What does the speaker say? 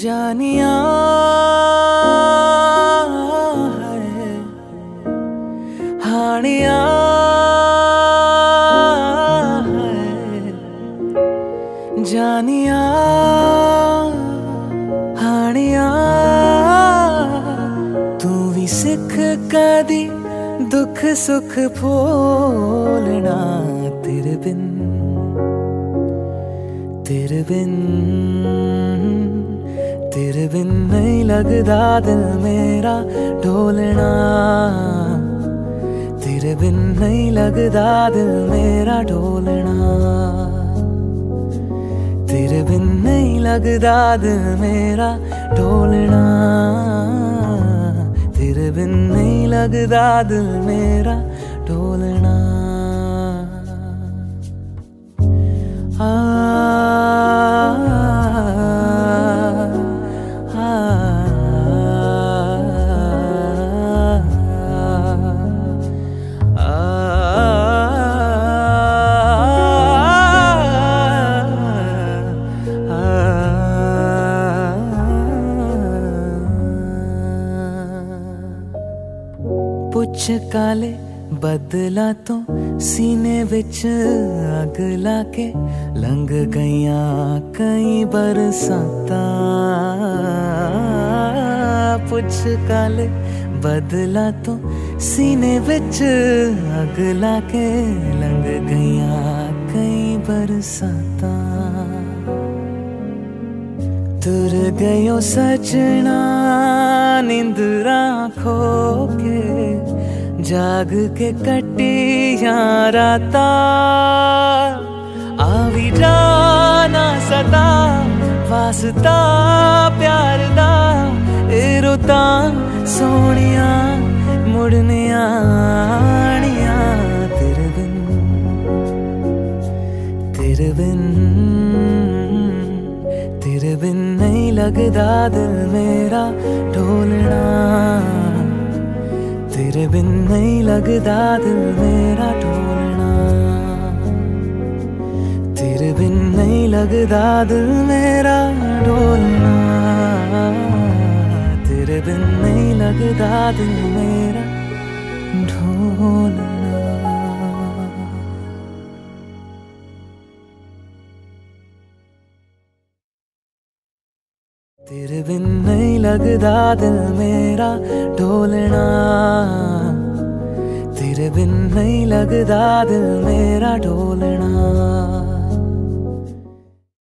जानिया है हानिया है जानिया हानिया तू भी सिख कदी दुख सुख भोलना तेरे बिन तेरे बिन तेरे बिन नहीं लगदा दिल मेरा ढोलना। तेरे बिन नहीं लगदा दिल मेरा ढोलना। तेरे बिन नहीं लगदा दिल मेरा ढोलना। तेरे बिन नहीं लगदा दिल मेरा ढोलना। ਪੁੱਛ ਕਾਲੇ ਬਦਲਾ ਤੋਂ ਸੀਨੇ ਵਿੱਚ ਅੱਗ ਲਾ ਕੇ ਲੰਘ ਗਈਆਂ ਕਈ ਬਰਸਾਤਾਂ ਪੁੱਛ ਕਾਲੇ ਬਦਲਾ ਤੋਂ ਸੀਨੇ ਵਿੱਚ ਅੱਗ ਲਾ ਕੇ ਲੰਘ ਗਈਆਂ ਕਈ ਬਰਸਾਤਾਂ तुर गयो सजना निंदरा खो के। जाग के कटिया राता। आवी जाना सता वास्ता प्यार दा। रुता सोनिया मुड़ने आनिया, तेरे बिन तेरे बिन। लगदा दिल मेरा ढोलना। तेरे बिन नहीं लगदा दिल मेरा ढोलना। तेरे बिन नहीं लगदा दिल मेरा ढोलना। तेरे बिन नहीं लगदा दिल मेरा ढोलना। तेरे बिन नहीं लगदा दिल मेरा ढोलना तेरे बिन नहीं लगदा दिल मेरा ढोलना